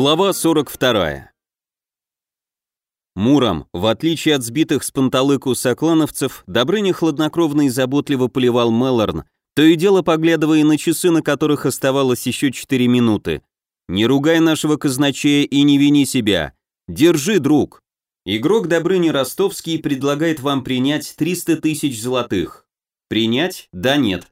Глава 42. Муром, в отличие от сбитых с панталыку соклановцев, Добрыня хладнокровно и заботливо поливал Мелорн, то и дело поглядывая на часы, на которых оставалось еще 4 минуты. «Не ругай нашего казначея и не вини себя. Держи, друг!» Игрок Добрыня Ростовский предлагает вам принять 300 тысяч золотых. Принять? Да, нет.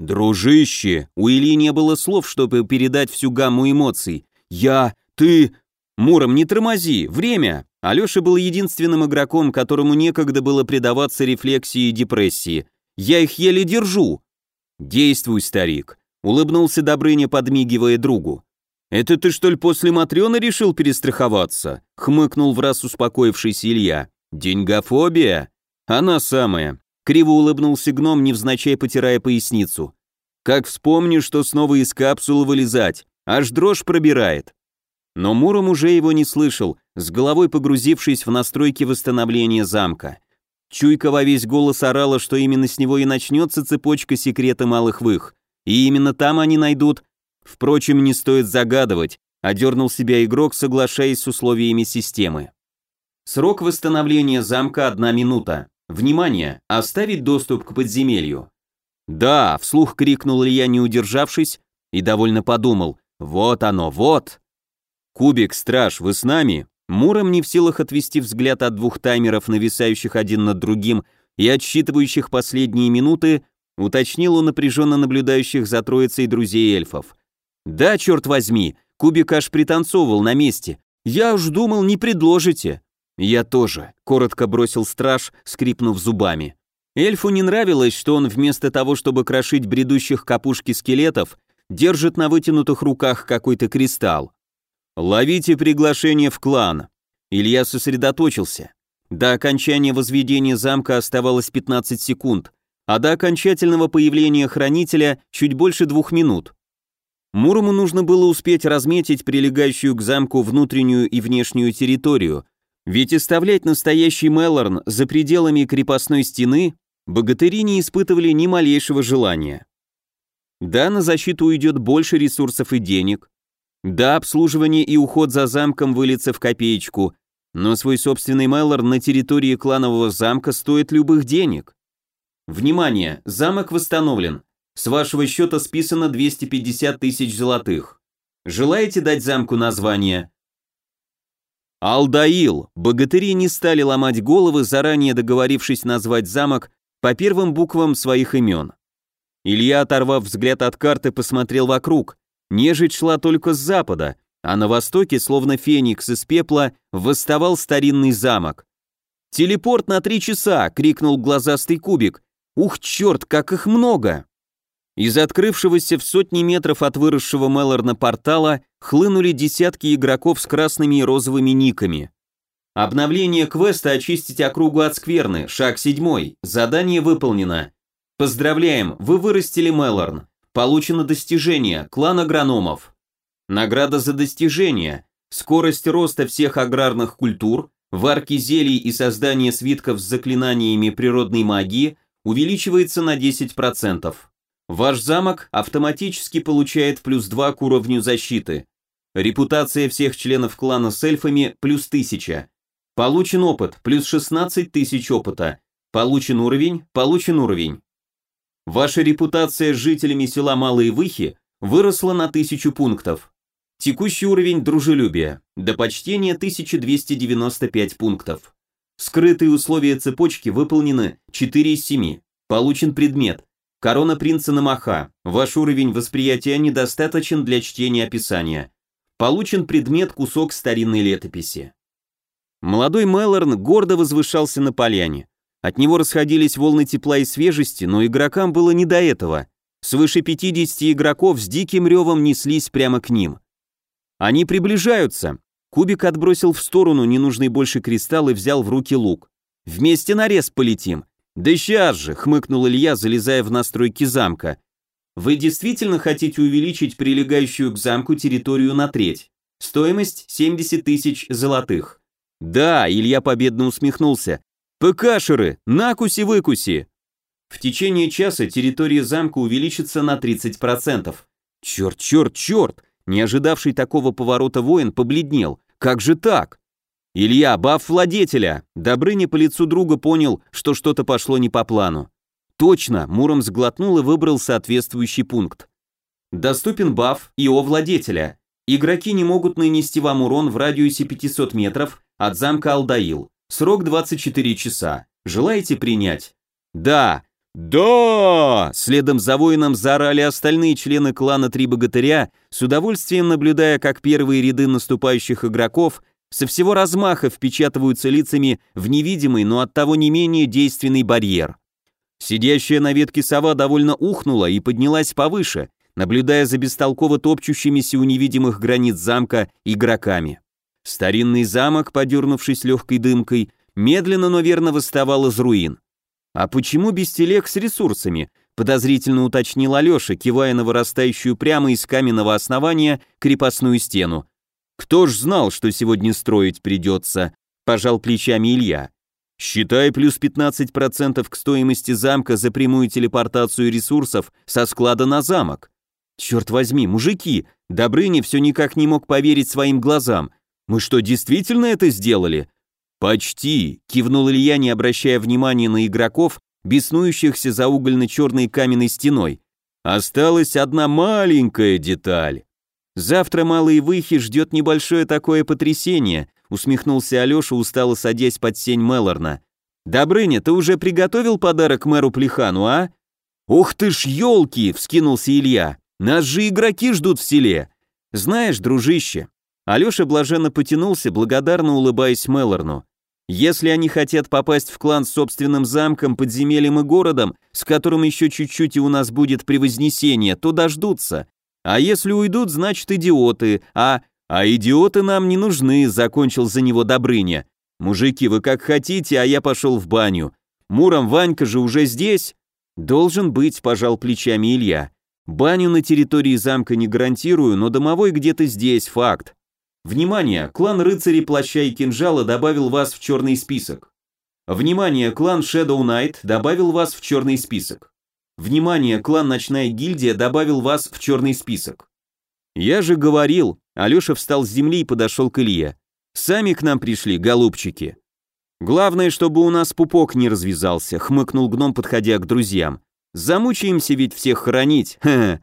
Дружище, у Ильи не было слов, чтобы передать всю гамму эмоций. Я, ты... Муром, не тормози, время! Алеша был единственным игроком, которому некогда было предаваться рефлексии и депрессии. Я их еле держу. Действуй, старик, улыбнулся Добрыня, подмигивая другу. «Это ты, что ли, после Матрёны решил перестраховаться?» — хмыкнул в раз успокоившийся Илья. «Деньгофобия?» «Она самая». Криво улыбнулся гном, невзначай потирая поясницу. «Как вспомню, что снова из капсулы вылезать, аж дрожь пробирает». Но Муром уже его не слышал, с головой погрузившись в настройки восстановления замка. Чуйка во весь голос орала, что именно с него и начнется цепочка секрета малых вых, и именно там они найдут Впрочем, не стоит загадывать, одернул себя игрок, соглашаясь с условиями системы. Срок восстановления замка одна минута. Внимание, оставить доступ к подземелью. Да, вслух крикнул Илья, не удержавшись, и довольно подумал. Вот оно, вот. Кубик, страж, вы с нами? Муром не в силах отвести взгляд от двух таймеров, нависающих один над другим и отсчитывающих последние минуты, уточнил у напряженно наблюдающих за троицей друзей эльфов. Да, черт возьми, Кубик аж пританцовывал на месте. Я уж думал, не предложите. Я тоже, коротко бросил страж, скрипнув зубами. Эльфу не нравилось, что он вместо того, чтобы крошить бредущих капушки скелетов, держит на вытянутых руках какой-то кристалл. «Ловите приглашение в клан». Илья сосредоточился. До окончания возведения замка оставалось 15 секунд, а до окончательного появления хранителя чуть больше двух минут. Мурому нужно было успеть разметить прилегающую к замку внутреннюю и внешнюю территорию, ведь оставлять настоящий Мелорн за пределами крепостной стены богатыри не испытывали ни малейшего желания. Да, на защиту уйдет больше ресурсов и денег, да, обслуживание и уход за замком выльется в копеечку, но свой собственный Мелорн на территории кланового замка стоит любых денег. Внимание, замок восстановлен, с вашего счета списано 250 тысяч золотых. Желаете дать замку название? Алдаил. Богатыри не стали ломать головы, заранее договорившись назвать замок по первым буквам своих имен. Илья, оторвав взгляд от карты, посмотрел вокруг. Нежить шла только с запада, а на востоке, словно феникс из пепла, восставал старинный замок. «Телепорт на три часа!» — крикнул глазастый кубик. «Ух, черт, как их много!» Из открывшегося в сотни метров от выросшего Мелорна портала хлынули десятки игроков с красными и розовыми никами. Обновление квеста «Очистить округу от скверны», шаг седьмой, задание выполнено. Поздравляем, вы вырастили Мелорн. Получено достижение, клан агрономов. Награда за достижение, скорость роста всех аграрных культур, варки зелий и создание свитков с заклинаниями природной магии увеличивается на 10%. Ваш замок автоматически получает плюс 2 к уровню защиты. Репутация всех членов клана с эльфами плюс 1000. Получен опыт, плюс 16 тысяч опыта. Получен уровень, получен уровень. Ваша репутация с жителями села Малые Выхи выросла на 1000 пунктов. Текущий уровень дружелюбия. До почтения 1295 пунктов. Скрытые условия цепочки выполнены 4 из 7. Получен предмет. Корона принца Намаха. Ваш уровень восприятия недостаточен для чтения описания. Получен предмет кусок старинной летописи. Молодой Мелорн гордо возвышался на поляне. От него расходились волны тепла и свежести, но игрокам было не до этого. Свыше 50 игроков с диким ревом неслись прямо к ним. Они приближаются. Кубик отбросил в сторону ненужный больше кристалл и взял в руки лук. Вместе на рез полетим. «Да сейчас же!» — хмыкнул Илья, залезая в настройки замка. «Вы действительно хотите увеличить прилегающую к замку территорию на треть? Стоимость 70 тысяч золотых». «Да!» — Илья победно усмехнулся. «ПКшеры! Накуси-выкуси!» В течение часа территория замка увеличится на 30%. «Черт, черт, черт!» не ожидавший такого поворота воин, побледнел. Как же так? Илья, баф владетеля! Добрыня по лицу друга понял, что что-то пошло не по плану. Точно, Муром сглотнул и выбрал соответствующий пункт. Доступен баф ИО владетеля. Игроки не могут нанести вам урон в радиусе 500 метров от замка Алдаил. Срок 24 часа. Желаете принять? Да. Да! Следом за воином заорали остальные члены клана Три Богатыря, с удовольствием наблюдая, как первые ряды наступающих игроков со всего размаха впечатываются лицами в невидимый, но оттого не менее действенный барьер. Сидящая на ветке сова довольно ухнула и поднялась повыше, наблюдая за бестолково топчущимися у невидимых границ замка игроками. Старинный замок, подернувшись легкой дымкой, медленно, но верно восставал из руин. «А почему без телег с ресурсами?» — подозрительно уточнил Алеша, кивая на вырастающую прямо из каменного основания крепостную стену. «Кто ж знал, что сегодня строить придется?» — пожал плечами Илья. «Считай плюс 15% к стоимости замка за прямую телепортацию ресурсов со склада на замок. Черт возьми, мужики, Добрыня все никак не мог поверить своим глазам. Мы что, действительно это сделали? Почти, кивнул Илья, не обращая внимания на игроков, беснующихся за угольно-черной каменной стеной. Осталась одна маленькая деталь. Завтра малый выхи ждет небольшое такое потрясение, усмехнулся Алеша, устало садясь под сень Мелорна. Добрыня, ты уже приготовил подарок мэру Плехану, а? Ух ты ж, елки! вскинулся Илья. Нас же игроки ждут в селе. Знаешь, дружище, Алёша блаженно потянулся, благодарно улыбаясь Мелорну. Если они хотят попасть в клан с собственным замком, подземельем и городом, с которым еще чуть-чуть и у нас будет превознесение, то дождутся. А если уйдут, значит идиоты, а... А идиоты нам не нужны, закончил за него Добрыня. Мужики, вы как хотите, а я пошел в баню. Муром Ванька же уже здесь? Должен быть, пожал плечами Илья. Баню на территории замка не гарантирую, но домовой где-то здесь, факт. Внимание, клан рыцарей плаща и кинжала добавил вас в черный список. Внимание, клан Shadow Knight добавил вас в черный список. Внимание, клан Ночная гильдия добавил вас в черный список. Я же говорил, Алеша встал с земли и подошел к Илье. Сами к нам пришли, голубчики. Главное, чтобы у нас пупок не развязался, хмыкнул гном, подходя к друзьям. Замучаемся ведь всех хоронить, ха, -ха.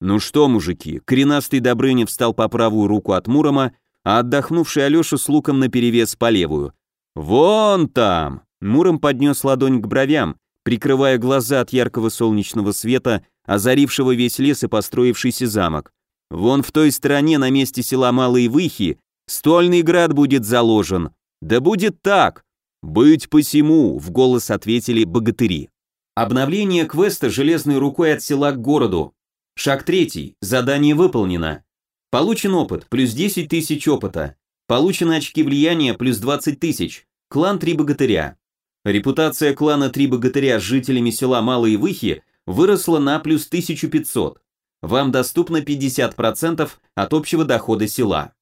«Ну что, мужики?» Коренастый Добрыня встал по правую руку от Мурома, а отдохнувший Алеша с луком наперевес по левую. «Вон там!» Муром поднес ладонь к бровям, прикрывая глаза от яркого солнечного света, озарившего весь лес и построившийся замок. «Вон в той стороне, на месте села Малые Выхи, стольный град будет заложен. Да будет так!» «Быть посему!» — в голос ответили богатыри. Обновление квеста железной рукой от села к городу. Шаг третий. Задание выполнено. Получен опыт, плюс 10 тысяч опыта. Получены очки влияния, плюс 20 тысяч. Клан Три Богатыря. Репутация клана Три Богатыря с жителями села Малые Выхи выросла на плюс 1500. Вам доступно 50% от общего дохода села.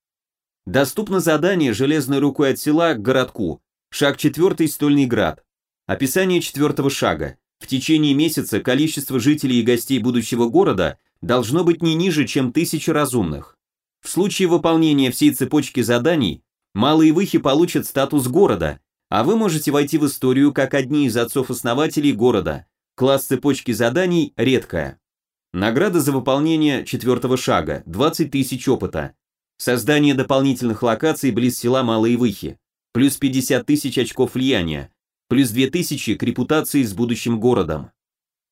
Доступно задание железной рукой от села к городку. Шаг четвертый Стольный град. Описание четвертого шага. В течение месяца количество жителей и гостей будущего города должно быть не ниже, чем тысяча разумных. В случае выполнения всей цепочки заданий, малые выхи получат статус города, а вы можете войти в историю как одни из отцов-основателей города. Класс цепочки заданий редкая. Награда за выполнение четвертого шага – 20 тысяч опыта. Создание дополнительных локаций близ села Малые Выхи. Плюс 50 тысяч очков влияния плюс 2000 к репутации с будущим городом.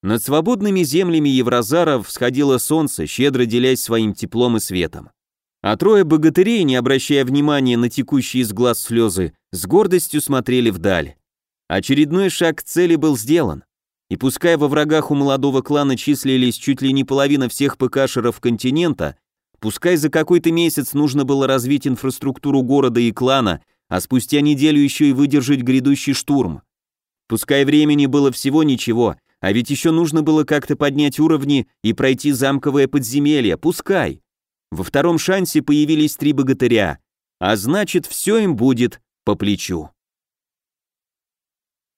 Над свободными землями Евразаров всходило солнце, щедро делясь своим теплом и светом. А трое богатырей, не обращая внимания на текущие из глаз слезы, с гордостью смотрели вдаль. Очередной шаг к цели был сделан. И пускай во врагах у молодого клана числились чуть ли не половина всех ПКшеров континента, пускай за какой-то месяц нужно было развить инфраструктуру города и клана, а спустя неделю еще и выдержать грядущий штурм. Пускай времени было всего ничего, а ведь еще нужно было как-то поднять уровни и пройти замковое подземелье, пускай. Во втором шансе появились три богатыря, а значит, все им будет по плечу.